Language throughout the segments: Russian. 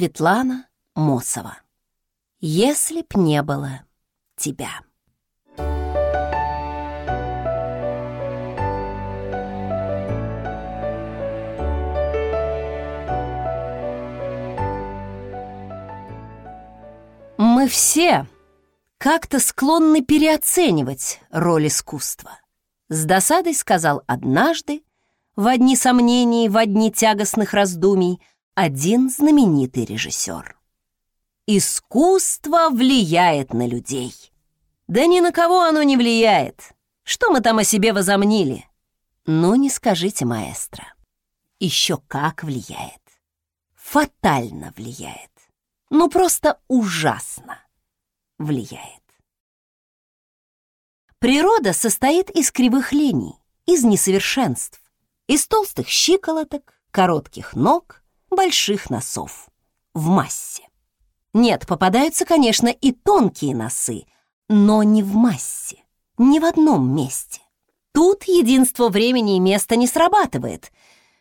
Светлана Мосова. Если б не было тебя. Мы все как-то склонны переоценивать роль искусства. С досадой сказал однажды, в одни сомнений, в одни тягостных раздумий, один знаменитый режиссер. Искусство влияет на людей. Да ни на кого оно не влияет. Что мы там о себе возомнили? Ну, не скажите, маэстро. Еще как влияет. Фатально влияет. Ну, просто ужасно влияет. Природа состоит из кривых линий, из несовершенств, из толстых щиколоток, коротких ног, больших носов. В массе. Нет, попадаются, конечно, и тонкие носы, но не в массе, не в одном месте. Тут единство времени и места не срабатывает.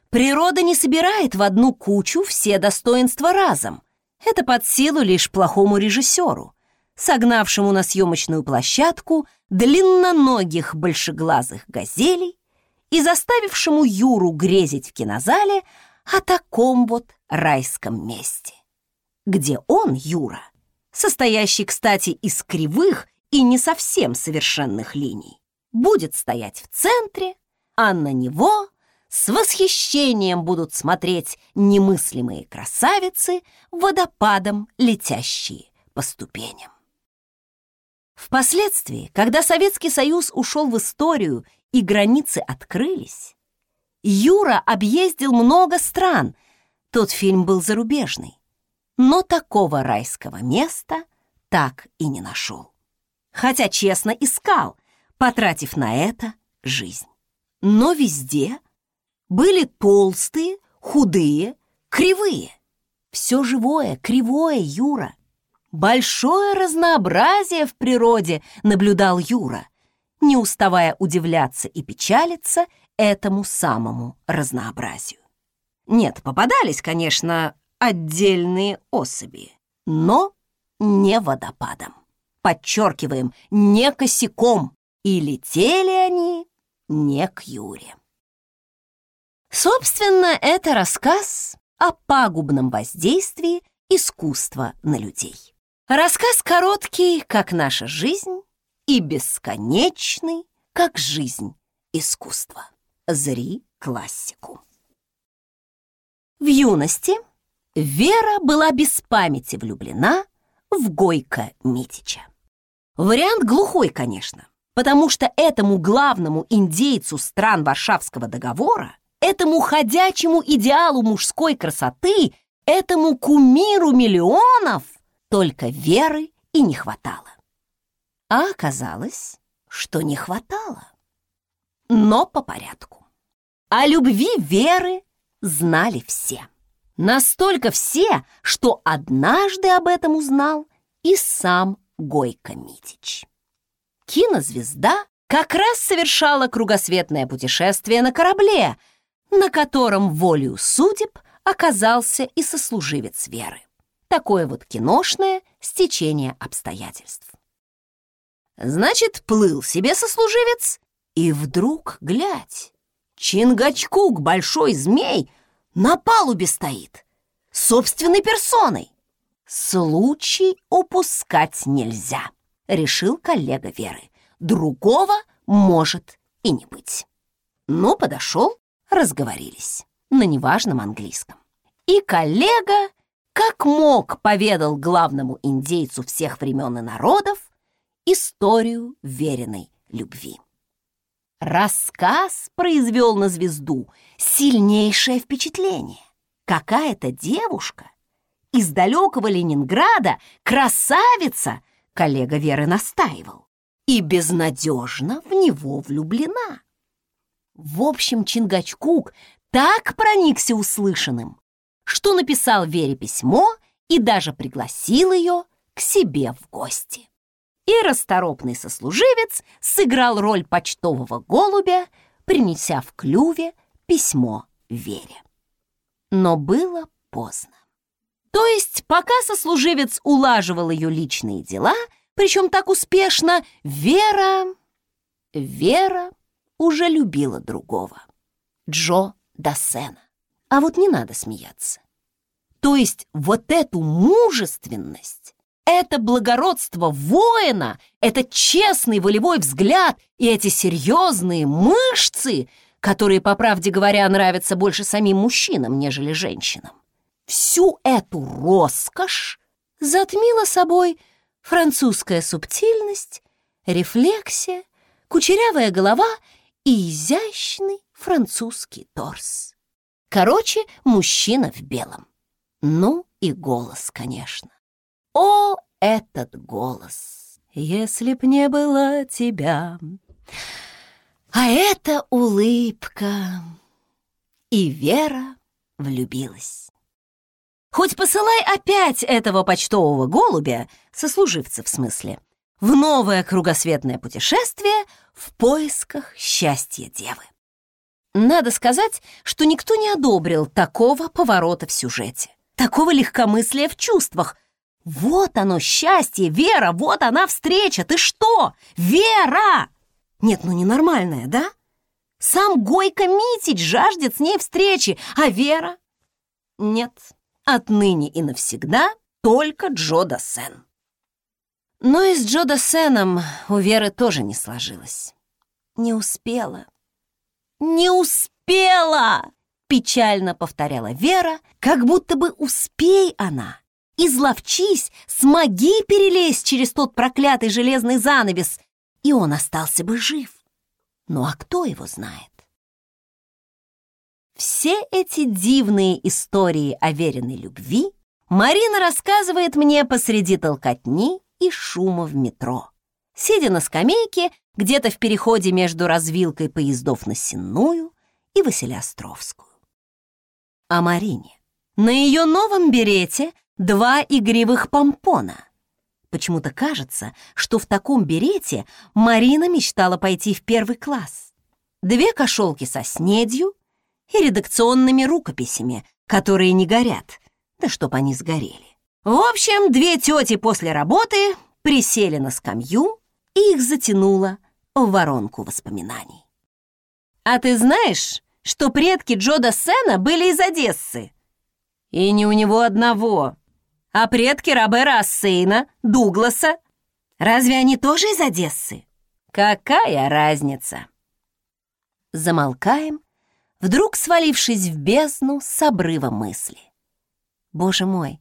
Природа не собирает в одну кучу все достоинства разом. Это под силу лишь плохому режиссеру, согнавшему на съемочную площадку длинноногих большеглазых газелей и заставившему Юру грезить в кинозале о таком вот райском месте, где он, Юра, состоящий, кстати, из кривых и не совсем совершенных линий, будет стоять в центре, а на него с восхищением будут смотреть немыслимые красавицы, водопадом летящие по ступеням. Впоследствии, когда Советский Союз ушел в историю и границы открылись, Юра объездил много стран. Тот фильм был зарубежный. Но такого райского места так и не нашел. Хотя честно искал, потратив на это жизнь. Но везде были толстые, худые, кривые. Все живое, кривое, Юра. Большое разнообразие в природе наблюдал Юра, не уставая удивляться и печалиться этому самому разнообразию. Нет, попадались, конечно, отдельные особи, но не водопадом. Подчеркиваем, не косяком, и летели они не к Юре. Собственно, это рассказ о пагубном воздействии искусства на людей. Рассказ короткий, как наша жизнь, и бесконечный, как жизнь искусства. Зри классику. В юности Вера была без памяти влюблена в Гойка Митича. Вариант глухой, конечно, потому что этому главному индейцу стран Варшавского договора, этому ходячему идеалу мужской красоты, этому кумиру миллионов – только веры и не хватало. А оказалось, что не хватало. Но по порядку. О любви веры знали все. Настолько все, что однажды об этом узнал и сам Гойко Митич. Кинозвезда как раз совершала кругосветное путешествие на корабле, на котором волею судеб оказался и сослуживец Веры. Такое вот киношное стечение обстоятельств. Значит, плыл себе сослуживец, и вдруг, глядь, Чингачкук, большой змей, на палубе стоит, собственной персоной. Случай упускать нельзя, решил коллега Веры. Другого может и не быть. Ну, подошел, разговорились на неважном английском. И коллега как мог поведал главному индейцу всех времен и народов историю веренной любви. Рассказ произвел на звезду сильнейшее впечатление. Какая-то девушка из далекого Ленинграда, красавица, коллега Веры настаивал, и безнадежно в него влюблена. В общем, Чингачкук так проникся услышанным, что написал Вере письмо и даже пригласил ее к себе в гости. И расторопный сослуживец сыграл роль почтового голубя, принеся в клюве письмо Вере. Но было поздно. То есть, пока сослуживец улаживал ее личные дела, причем так успешно, Вера... Вера уже любила другого. Джо Дассена. А вот не надо смеяться. То есть вот эту мужественность, это благородство воина, это честный волевой взгляд и эти серьезные мышцы, которые, по правде говоря, нравятся больше самим мужчинам, нежели женщинам. Всю эту роскошь затмила собой французская субтильность, рефлексия, кучерявая голова и изящный французский торс. Короче, мужчина в белом. Ну и голос, конечно. О, этот голос! Если б не было тебя. А это улыбка. И Вера влюбилась. Хоть посылай опять этого почтового голубя, сослуживца в смысле, в новое кругосветное путешествие в поисках счастья девы. Надо сказать, что никто не одобрил такого поворота в сюжете, такого легкомыслия в чувствах. Вот оно счастье, Вера, вот она встреча. Ты что? Вера! Нет, ну ненормальная, да? Сам Гойко Митич жаждет с ней встречи, а Вера? Нет, отныне и навсегда только Джо Дассен. Но и с Джо Дассеном у Веры тоже не сложилось. Не успела. «Не успела!» — печально повторяла Вера, как будто бы успей она. Изловчись, смоги перелезть через тот проклятый железный занавес, и он остался бы жив. Ну а кто его знает? Все эти дивные истории о веренной любви Марина рассказывает мне посреди толкотни и шума в метро, сидя на скамейке где-то в переходе между развилкой поездов на Сенную и Василиостровскую. О Марине. На ее новом берете два игривых помпона. Почему-то кажется, что в таком берете Марина мечтала пойти в первый класс. Две кошелки со снедью и редакционными рукописями, которые не горят, да чтоб они сгорели. В общем, две тети после работы присели на скамью, и их затянуло в воронку воспоминаний. «А ты знаешь, что предки Джода Сена были из Одессы?» «И не у него одного, а предки Робера Ассейна, Дугласа. Разве они тоже из Одессы?» «Какая разница?» Замолкаем, вдруг свалившись в бездну с обрыва мысли. «Боже мой,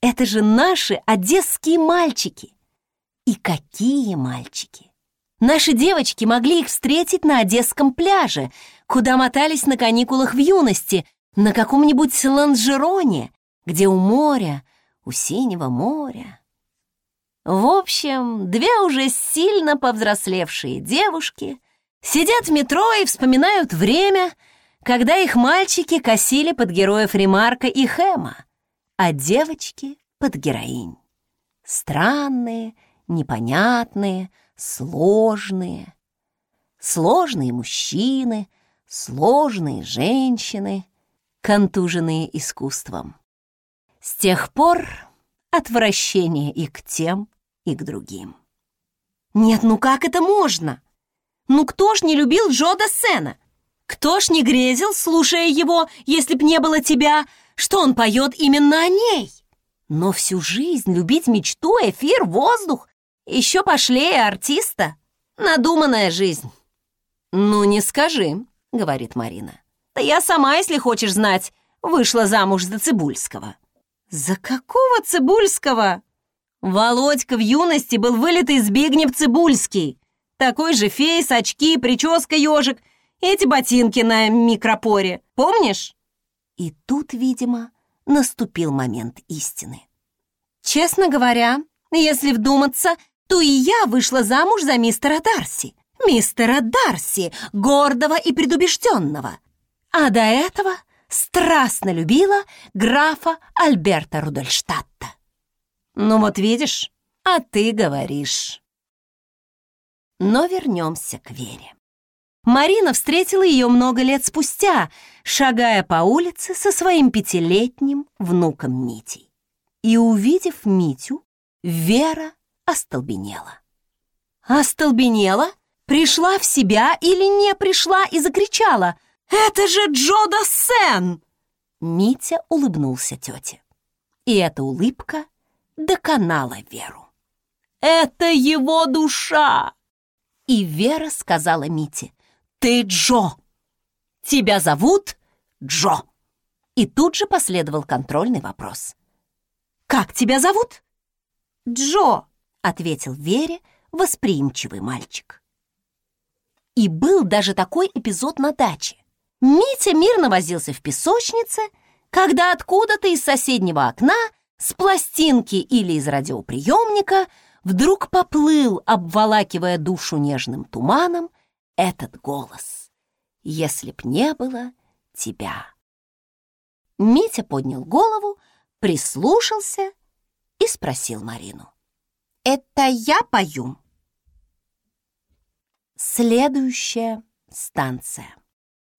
это же наши одесские мальчики!» И какие мальчики! Наши девочки могли их встретить на Одесском пляже, куда мотались на каникулах в юности, на каком-нибудь ланжероне, где у моря, у синего моря. В общем, две уже сильно повзрослевшие девушки сидят в метро и вспоминают время, когда их мальчики косили под героев Ремарка и Хэма, а девочки — под героинь. Странные, непонятные, сложные. Сложные мужчины, сложные женщины, контуженные искусством. С тех пор отвращение и к тем, и к другим. Нет, ну как это можно? Ну кто ж не любил Джода Сена? Кто ж не грезил, слушая его, если б не было тебя, что он поет именно о ней? Но всю жизнь любить мечту, эфир, воздух, еще пошлее артиста. Надуманная жизнь. «Ну, не скажи», — говорит Марина. «Да я сама, если хочешь знать, вышла замуж за Цибульского». «За какого Цибульского?» Володька в юности был вылитый Збигнев Цибульский. Такой же фейс, очки, прическа ежик, эти ботинки на микропоре. Помнишь? И тут, видимо, наступил момент истины. Честно говоря, если вдуматься, то и я вышла замуж за мистера Дарси. Мистера Дарси, гордого и предубежденного. А до этого страстно любила графа Альберта Рудольштадта. Ну вот видишь, а ты говоришь. Но вернемся к Вере. Марина встретила ее много лет спустя, шагая по улице со своим пятилетним внуком Митей. И, увидев Митю, Вера остолбенела. Остолбенела? Пришла в себя или не пришла и закричала «Это же Джо Дассен!» Митя улыбнулся тете. И эта улыбка доконала Веру. «Это его душа!» И Вера сказала Мите «Ты Джо! Тебя зовут Джо!» И тут же последовал контрольный вопрос. «Как тебя зовут?» «Джо», — ответил Вере восприимчивый мальчик. И был даже такой эпизод на даче. Митя мирно возился в песочнице, когда откуда-то из соседнего окна с пластинки или из радиоприемника вдруг поплыл, обволакивая душу нежным туманом, этот голос. «Если б не было тебя». Митя поднял голову, прислушался и спросил Марину. «Это я пою?» Следующая станция.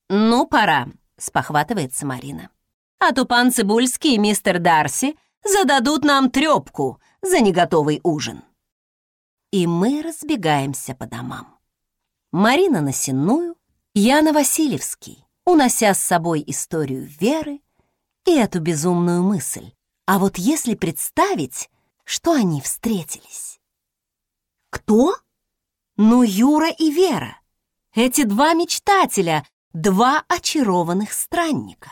«Ну, пора», — спохватывается Марина. «А то пан Цибульский и мистер Дарси зададут нам трёпку за неготовый ужин». И мы разбегаемся по домам. Марина на Сенную, я на Васильевский, унося с собой историю Веры и эту безумную мысль. А вот если представить, что они встретились. Кто? Ну, Юра и Вера. Эти два мечтателя, два очарованных странника.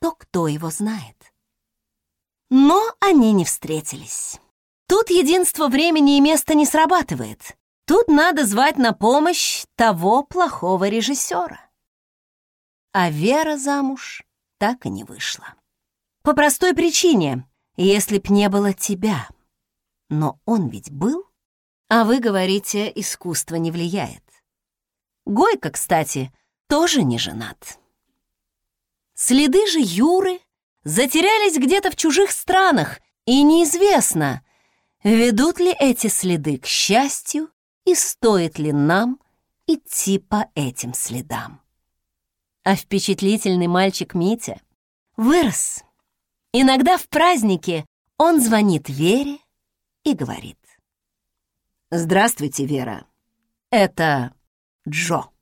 То кто его знает? Но они не встретились. Тут единство времени и места не срабатывает. Тут надо звать на помощь того плохого режиссера. А Вера замуж так и не вышла. По простой причине, если б не было тебя. Но он ведь был, а вы говорите, искусство не влияет. Гойка, кстати, тоже не женат. Следы же Юры затерялись где-то в чужих странах, и неизвестно, ведут ли эти следы к счастью и стоит ли нам идти по этим следам. А впечатлительный мальчик Митя вырос. Иногда в празднике он звонит Вере и говорит. «Здравствуйте, Вера. Это Джо».